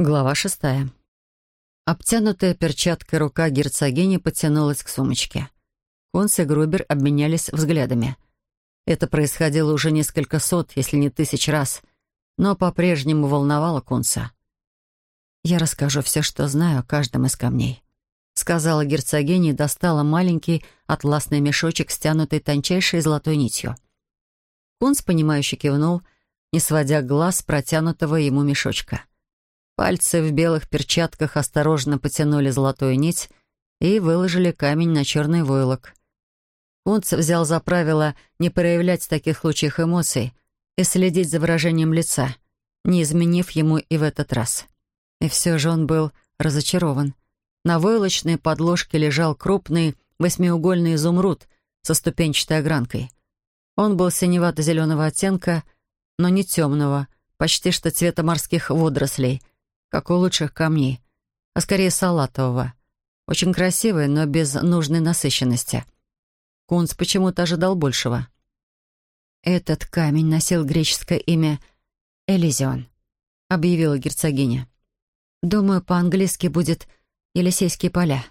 Глава шестая. Обтянутая перчаткой рука герцогини потянулась к сумочке. Конс и Грубер обменялись взглядами. Это происходило уже несколько сот, если не тысяч раз, но по-прежнему волновало Кунса. «Я расскажу все, что знаю о каждом из камней», — сказала герцогиня и достала маленький атласный мешочек, стянутый тончайшей золотой нитью. Кунс, понимающе кивнул, не сводя глаз протянутого ему мешочка. Пальцы в белых перчатках осторожно потянули золотую нить и выложили камень на черный войлок. Кунц взял за правило не проявлять в таких случаях эмоций и следить за выражением лица, не изменив ему и в этот раз. И все же он был разочарован. На войлочной подложке лежал крупный восьмиугольный изумруд со ступенчатой огранкой. Он был синевато-зеленого оттенка, но не темного, почти что цвета морских водорослей, как у лучших камней, а скорее салатового. Очень красивый, но без нужной насыщенности. Кунц почему-то ожидал большего. «Этот камень носил греческое имя Элизион», — объявила герцогиня. «Думаю, по-английски будет «Елисейские поля».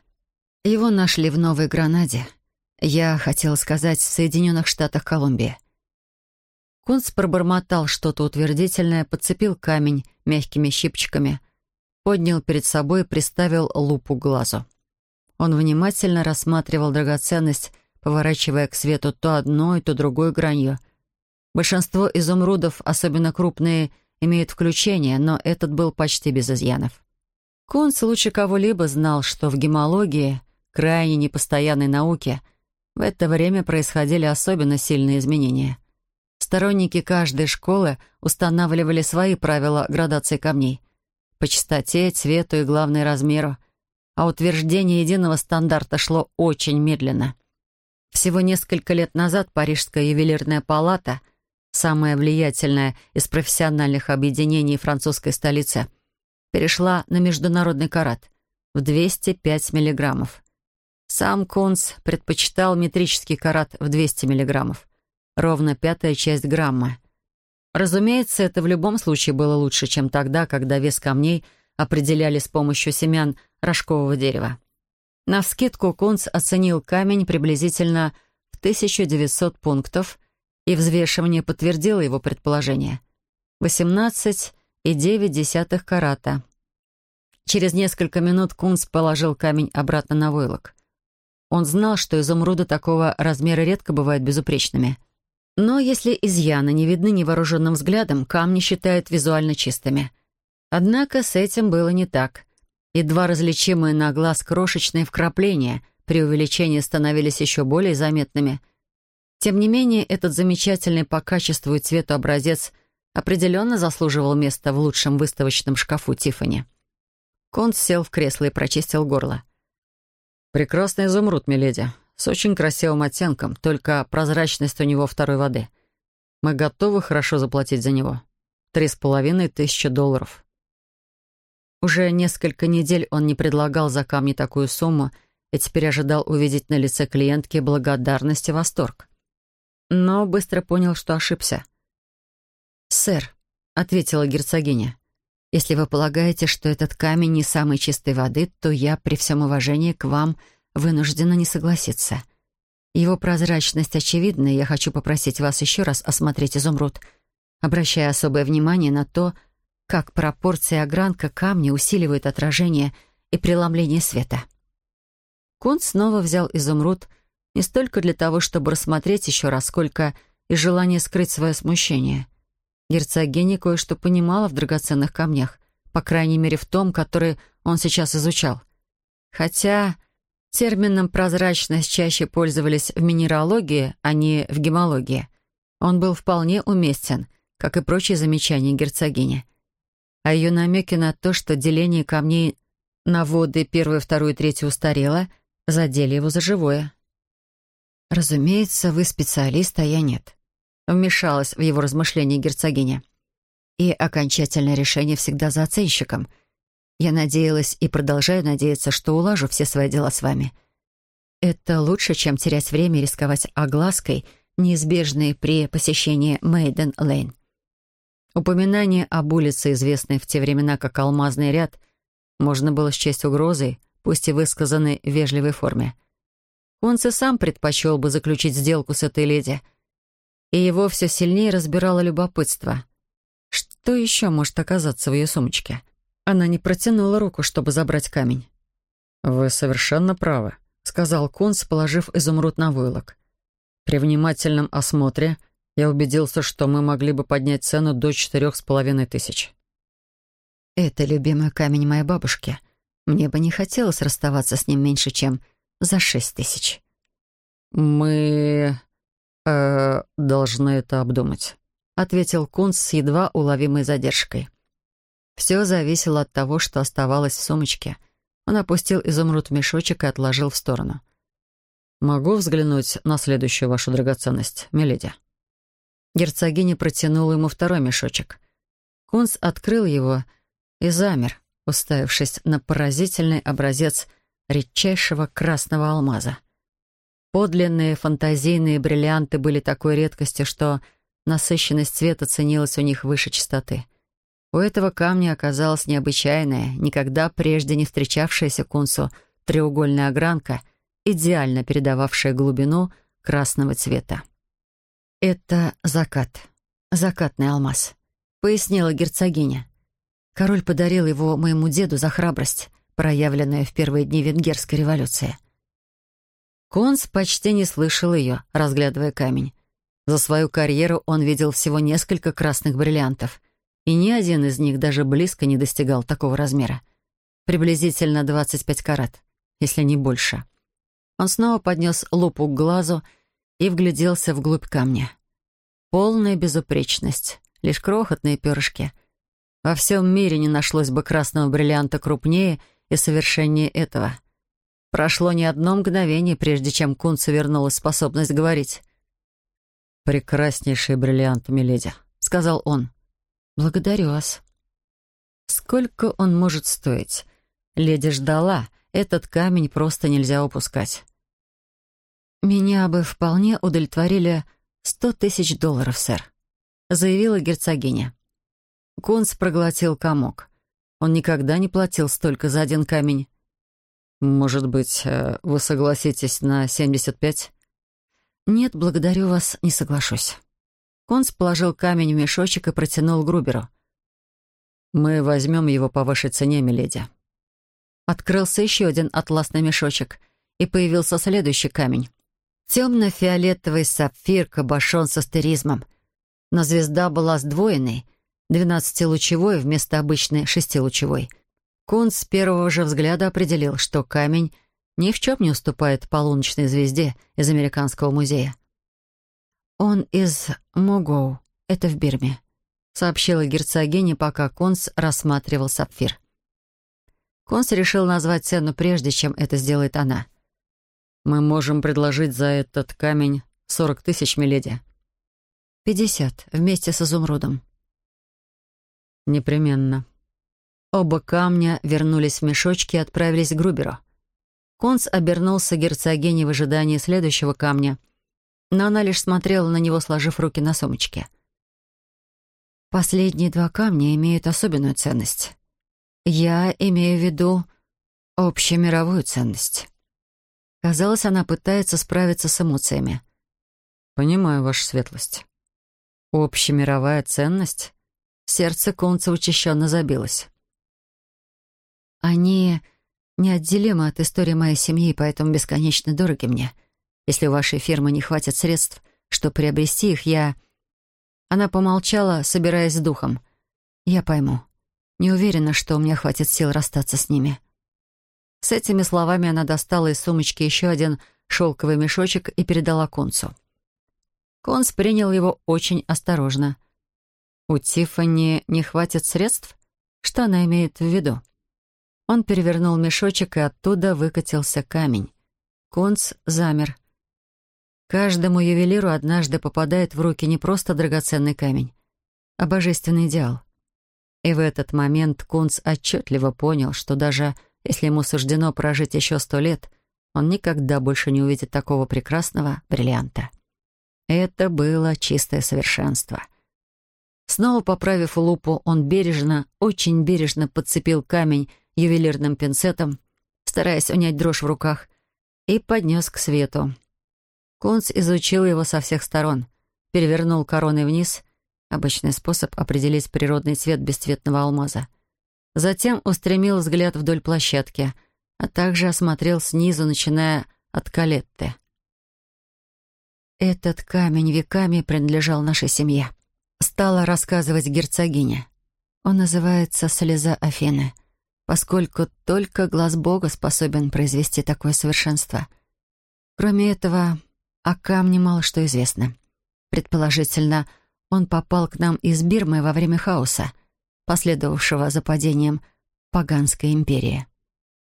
Его нашли в Новой Гранаде. Я хотела сказать, в Соединенных Штатах Колумбии. Кунц пробормотал что-то утвердительное, подцепил камень мягкими щипчиками, поднял перед собой и приставил лупу к глазу. Он внимательно рассматривал драгоценность, поворачивая к свету то одной, то другой гранью. Большинство изумрудов, особенно крупные, имеют включение, но этот был почти без изъянов. Кунц лучше кого-либо знал, что в гемологии, крайне непостоянной науке, в это время происходили особенно сильные изменения. Сторонники каждой школы устанавливали свои правила градации камней — по частоте, цвету и, главное, размеру. А утверждение единого стандарта шло очень медленно. Всего несколько лет назад Парижская ювелирная палата, самая влиятельная из профессиональных объединений французской столицы, перешла на международный карат в 205 миллиграммов. Сам Кунц предпочитал метрический карат в 200 миллиграммов, ровно пятая часть грамма — Разумеется, это в любом случае было лучше, чем тогда, когда вес камней определяли с помощью семян рожкового дерева. На вскидку Кунц оценил камень приблизительно в 1900 пунктов, и взвешивание подтвердило его предположение. 18,9 карата. Через несколько минут Кунц положил камень обратно на войлок. Он знал, что изумруды такого размера редко бывают безупречными — но если изъяны не видны невооруженным взглядом, камни считают визуально чистыми. Однако с этим было не так. Едва различимые на глаз крошечные вкрапления при увеличении становились еще более заметными. Тем не менее, этот замечательный по качеству и цвету образец определенно заслуживал места в лучшем выставочном шкафу Тиффани. Конт сел в кресло и прочистил горло. «Прекрасный изумруд, миледи с очень красивым оттенком, только прозрачность у него второй воды. Мы готовы хорошо заплатить за него. Три с половиной тысячи долларов. Уже несколько недель он не предлагал за камни такую сумму и теперь ожидал увидеть на лице клиентки благодарность и восторг. Но быстро понял, что ошибся. «Сэр», — ответила герцогиня, — «если вы полагаете, что этот камень не самой чистой воды, то я, при всем уважении к вам, — вынуждена не согласиться. Его прозрачность очевидна, и я хочу попросить вас еще раз осмотреть изумруд, обращая особое внимание на то, как пропорция огранка камня усиливает отражение и преломление света. Кунт снова взял изумруд не столько для того, чтобы рассмотреть еще раз, сколько из желания скрыть свое смущение. Герцогиня кое-что понимала в драгоценных камнях, по крайней мере в том, который он сейчас изучал. Хотя Термином «прозрачность» чаще пользовались в минералогии, а не в гемологии. Он был вполне уместен, как и прочие замечания герцогини. А ее намеки на то, что деление камней на воды первую, вторую и третью устарело, задели его за живое. «Разумеется, вы специалист, а я нет», — вмешалась в его размышления герцогиня. «И окончательное решение всегда за оценщиком — я надеялась и продолжаю надеяться, что улажу все свои дела с вами. Это лучше, чем терять время и рисковать оглаской, неизбежной при посещении Мейден Лейн. Упоминание об улице, известной в те времена как Алмазный ряд, можно было счесть угрозой, пусть и высказанной в вежливой форме. Кунц и сам предпочел бы заключить сделку с этой леди, и его все сильнее разбирало любопытство. Что еще может оказаться в ее сумочке? Она не протянула руку, чтобы забрать камень. «Вы совершенно правы», — сказал Кунц, положив изумруд на войлок. «При внимательном осмотре я убедился, что мы могли бы поднять цену до четырех с половиной тысяч». «Это любимый камень моей бабушки. Мне бы не хотелось расставаться с ним меньше, чем за шесть тысяч». «Мы... Э, должны это обдумать», — ответил Кунц с едва уловимой задержкой. Все зависело от того, что оставалось в сумочке. Он опустил изумруд в мешочек и отложил в сторону. «Могу взглянуть на следующую вашу драгоценность, миледи?» Герцогиня протянула ему второй мешочек. Кунц открыл его и замер, уставившись на поразительный образец редчайшего красного алмаза. Подлинные фантазийные бриллианты были такой редкостью, что насыщенность цвета ценилась у них выше частоты. У этого камня оказалась необычайная, никогда прежде не встречавшаяся кунцу треугольная огранка, идеально передававшая глубину красного цвета. «Это закат, закатный алмаз», — пояснила герцогиня. Король подарил его моему деду за храбрость, проявленную в первые дни Венгерской революции. Конс почти не слышал ее, разглядывая камень. За свою карьеру он видел всего несколько красных бриллиантов, и ни один из них даже близко не достигал такого размера. Приблизительно 25 карат, если не больше. Он снова поднес лупу к глазу и вгляделся вглубь камня. Полная безупречность, лишь крохотные перышки — во всем мире не нашлось бы красного бриллианта крупнее и совершеннее этого. Прошло не одно мгновение, прежде чем Кунцу вернулась способность говорить. «Прекраснейший бриллиант, миледи», — сказал он. «Благодарю вас». «Сколько он может стоить?» Леди ждала. Этот камень просто нельзя упускать. «Меня бы вполне удовлетворили сто тысяч долларов, сэр», — заявила герцогиня. Конс проглотил комок. Он никогда не платил столько за один камень. «Может быть, э, вы согласитесь на 75?» «Нет, благодарю вас, не соглашусь». Конс положил камень в мешочек и протянул Груберу. «Мы возьмем его по вашей цене, миледи». Открылся еще один атласный мешочек, и появился следующий камень. Темно-фиолетовый сапфир кабошон с астеризмом. Но звезда была сдвоенной — двенадцатилучевой вместо обычной шестилучевой. Кунц с первого же взгляда определил, что камень ни в чем не уступает полуночной звезде из Американского музея. «Он из Могоу, это в Бирме», — сообщила герцогиня, пока Конс рассматривал сапфир. Конс решил назвать цену прежде, чем это сделает она. «Мы можем предложить за этот камень сорок тысяч, миледи». «Пятьдесят, вместе с изумрудом». «Непременно». Оба камня вернулись в мешочки и отправились к Груберу. Конс обернулся герцогине в ожидании следующего камня, но она лишь смотрела на него, сложив руки на сумочке. «Последние два камня имеют особенную ценность. Я имею в виду общемировую ценность». Казалось, она пытается справиться с эмоциями. «Понимаю, ваша светлость. Общемировая ценность? Сердце Конца учащенно забилось. «Они неотделимы от истории моей семьи, поэтому бесконечно дороги мне. Если у вашей фирмы не хватит средств, чтобы приобрести их, я...» Она помолчала, собираясь с духом. «Я пойму. Не уверена, что у меня хватит сил расстаться с ними». С этими словами она достала из сумочки еще один шелковый мешочек и передала Концу. Конц принял его очень осторожно — у Тиффани не хватит средств? Что она имеет в виду? Он перевернул мешочек, и оттуда выкатился камень. Конц замер. Каждому ювелиру однажды попадает в руки не просто драгоценный камень, а божественный идеал. И в этот момент Кунц отчетливо понял, что даже если ему суждено прожить еще сто лет, он никогда больше не увидит такого прекрасного бриллианта. Это было чистое совершенство — Снова поправив лупу, он бережно, очень бережно подцепил камень ювелирным пинцетом, стараясь унять дрожь в руках, и поднес к свету. Кунц изучил его со всех сторон, перевернул короной вниз — обычный способ определить природный цвет бесцветного алмаза. Затем устремил взгляд вдоль площадки, а также осмотрел снизу, начиная от Калетты. «Этот камень веками принадлежал нашей семье», — стала рассказывать герцогиня. «Он называется «Слеза Афины», поскольку только глаз Бога способен произвести такое совершенство. Кроме этого, о камне мало что известно. Предположительно, он попал к нам из Бирмы во время хаоса, последовавшего за падением Паганской империи.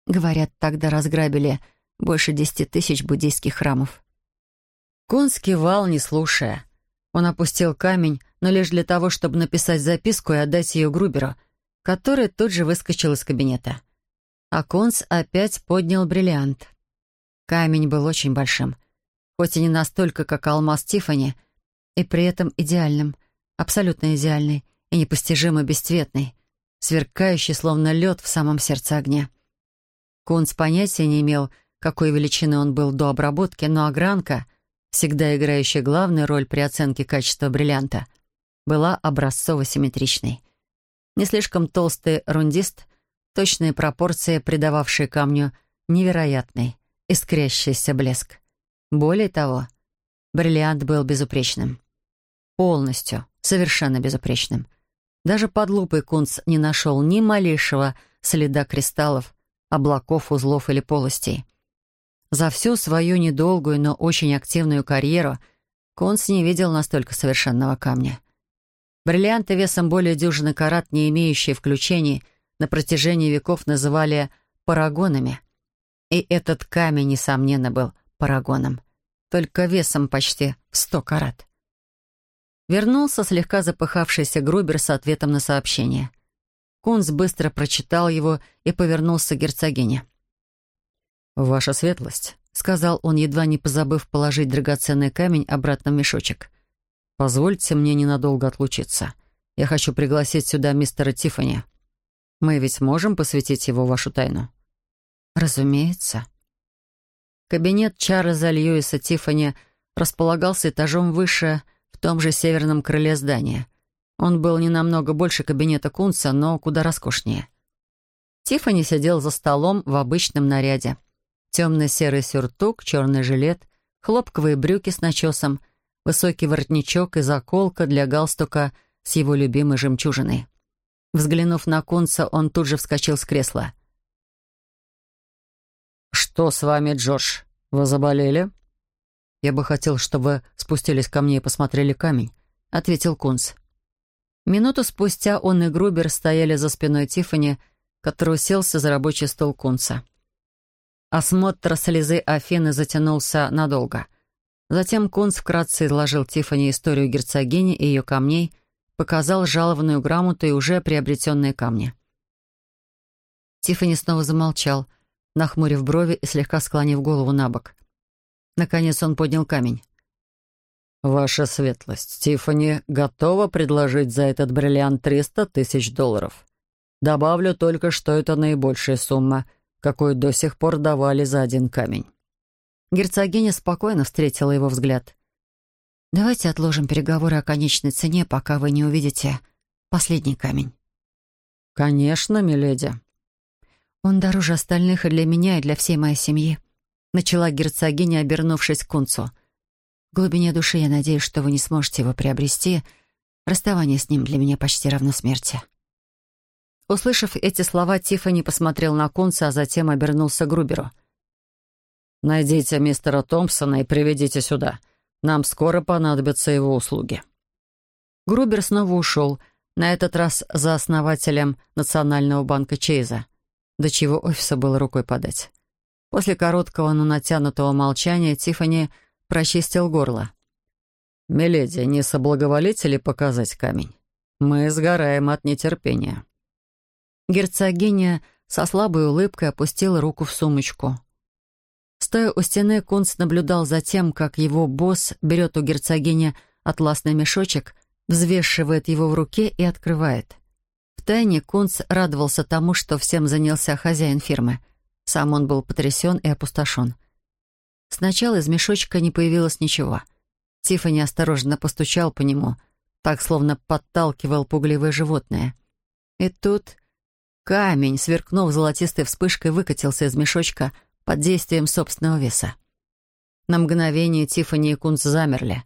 Говорят, тогда разграбили больше десяти тысяч буддийских храмов. Кун скивал, не слушая. Он опустил камень, но лишь для того, чтобы написать записку и отдать ее Груберу, который тут же выскочил из кабинета. А Конс опять поднял бриллиант. Камень был очень большим — хоть и не настолько, как алмаз Тифани, и при этом идеальным, абсолютно идеальный и непостижимо бесцветный, сверкающий, словно лед в самом сердце огня. Кунц понятия не имел, какой величины он был до обработки, но огранка, всегда играющая главную роль при оценке качества бриллианта, была образцово-симметричной. Не слишком толстый рундист, точные пропорции, придававшие камню невероятный, искрящийся блеск. Более того, бриллиант был безупречным. Полностью, совершенно безупречным. Даже под лупой Кунц не нашел ни малейшего следа кристаллов, облаков, узлов или полостей. За всю свою недолгую, но очень активную карьеру Кунц не видел настолько совершенного камня. Бриллианты весом более дюжины карат, не имеющие включений, на протяжении веков называли парагонами. И этот камень, несомненно, был парагоном, только весом почти в сто карат. Вернулся слегка запыхавшийся Грубер с ответом на сообщение. Кунс быстро прочитал его и повернулся к герцогине. «Ваша светлость», — сказал он, едва не позабыв положить драгоценный камень обратно в мешочек. «Позвольте мне ненадолго отлучиться. Я хочу пригласить сюда мистера Тиффани. Мы ведь можем посвятить его вашу тайну?» «Разумеется», Кабинет Чарльза Льюиса Тиффани располагался этажом выше, в том же северном крыле здания. Он был не намного больше кабинета Кунца, но куда роскошнее. Тиффани сидел за столом в обычном наряде. Темно-серый сюртук, черный жилет, хлопковые брюки с начесом, высокий воротничок и заколка для галстука с его любимой жемчужиной. Взглянув на Кунца, он тут же вскочил с кресла. «Что с вами, Джордж? Вы заболели?» «Я бы хотел, чтобы вы спустились ко мне и посмотрели камень», — ответил Кунц. Минуту спустя он и Грубер стояли за спиной Тиффани, который уселся за рабочий стол Кунца. Осмотр слезы Афины затянулся надолго. Затем Кунц вкратце изложил Тиффани историю герцогини и ее камней, показал жалованную грамоту и уже приобретенные камни. Тиффани снова замолчал — нахмурив брови и слегка склонив голову на бок. Наконец он поднял камень. «Ваша светлость, Тиффани готова предложить за этот бриллиант триста тысяч долларов. Добавлю только, что это наибольшая сумма, какую до сих пор давали за один камень». Герцогиня спокойно встретила его взгляд. «Давайте отложим переговоры о конечной цене, пока вы не увидите последний камень». «Конечно, миледи», «Он дороже остальных и для меня, и для всей моей семьи», — начала герцогиня, обернувшись к кунцу. «В глубине души я надеюсь, что вы не сможете его приобрести. Расставание с ним для меня почти равно смерти». Услышав эти слова, Тиффани посмотрел на кунца, а затем обернулся к Груберу. «Найдите мистера Томпсона и приведите сюда. Нам скоро понадобятся его услуги». Грубер снова ушел, на этот раз за основателем Национального банка Чейза до чего офиса было рукой подать. После короткого, но натянутого молчания Тиффани прочистил горло. «Миледи, не соблаговолите ли показать камень? Мы сгораем от нетерпения». Герцогиня со слабой улыбкой опустила руку в сумочку. Стоя у стены, Кунц наблюдал за тем, как его босс берет у герцогини атласный мешочек, взвешивает его в руке и открывает. Втайне Кунц радовался тому, что всем занялся хозяин фирмы. Сам он был потрясен и опустошен. Сначала из мешочка не появилось ничего. Тиффани осторожно постучал по нему, так словно подталкивал пугливое животное. И тут камень, сверкнув золотистой вспышкой, выкатился из мешочка под действием собственного веса. На мгновение Тиффани и Кунц замерли,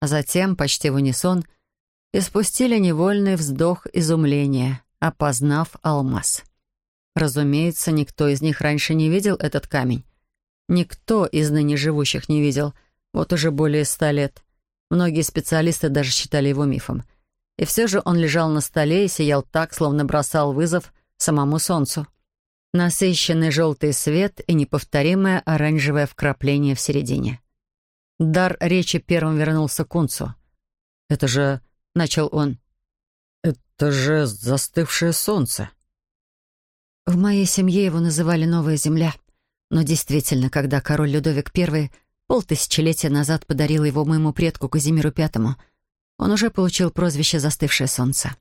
а затем, почти в унисон, испустили невольный вздох изумления, опознав алмаз. Разумеется, никто из них раньше не видел этот камень. Никто из ныне живущих не видел, вот уже более ста лет. Многие специалисты даже считали его мифом. И все же он лежал на столе и сиял так, словно бросал вызов самому солнцу. Насыщенный желтый свет и неповторимое оранжевое вкрапление в середине. Дар речи первым вернулся к Кунцу. «Это же — начал он. «Это же застывшее солнце». В моей семье его называли «Новая Земля». Но действительно, когда король Людовик I полтысячелетия назад подарил его моему предку Казимиру Пятому, он уже получил прозвище «Застывшее солнце».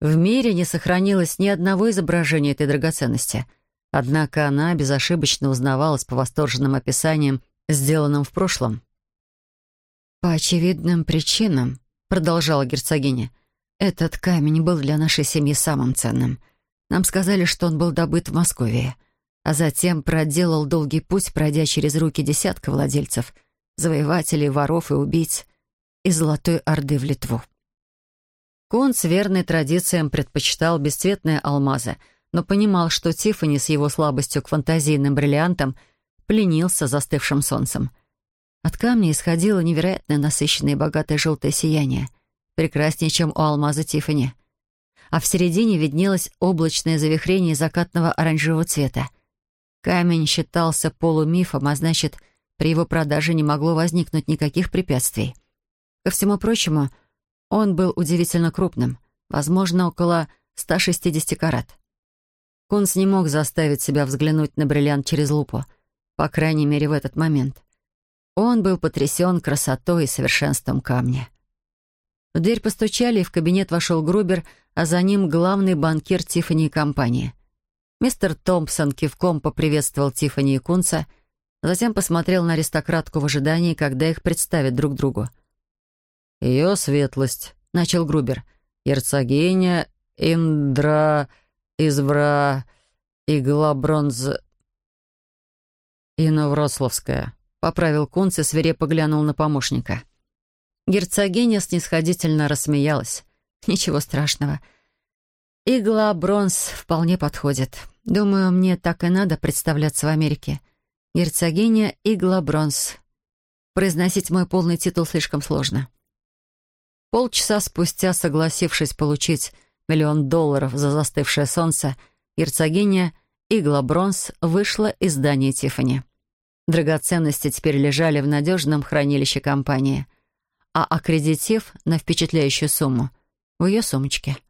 В мире не сохранилось ни одного изображения этой драгоценности, однако она безошибочно узнавалась по восторженным описаниям, сделанным в прошлом. По очевидным причинам, продолжала герцогиня. «Этот камень был для нашей семьи самым ценным. Нам сказали, что он был добыт в Москве, а затем проделал долгий путь, пройдя через руки десятка владельцев, завоевателей, воров и убийц, из Золотой Орды в Литву». Кунц верной традициям предпочитал бесцветные алмазы, но понимал, что Тиффани с его слабостью к фантазийным бриллиантам пленился застывшим солнцем — от камня исходило невероятно насыщенное и богатое желтое сияние, прекраснее, чем у алмаза Тиффани. А в середине виднелось облачное завихрение закатного оранжевого цвета. Камень считался полумифом, а значит, при его продаже не могло возникнуть никаких препятствий. Ко всему прочему, он был удивительно крупным, возможно, около 160 карат. Кунс не мог заставить себя взглянуть на бриллиант через лупу, по крайней мере, в этот момент. Он был потрясен красотой и совершенством камня. В дверь постучали, и в кабинет вошел Грубер, а за ним главный банкир Тиффани и компании. Мистер Томпсон кивком поприветствовал Тиффани и Кунца, затем посмотрел на аристократку в ожидании, когда их представят друг другу. «Ее светлость», — начал Грубер, — «герцогиня Индра Извра Иглабронз Иноврославская». — поправил Кунц и свирепо глянул на помощника. Герцогиня снисходительно рассмеялась. «Ничего страшного. Игла бронз вполне подходит. Думаю, мне так и надо представляться в Америке. Герцогиня Игла бронз. Произносить мой полный титул слишком сложно». Полчаса спустя, согласившись получить миллион долларов за застывшее солнце, герцогиня Игла Бронз вышла из здания Тиффани. Драгоценности теперь лежали в надежном хранилище компании, а аккредитив на впечатляющую сумму в ее сумочке —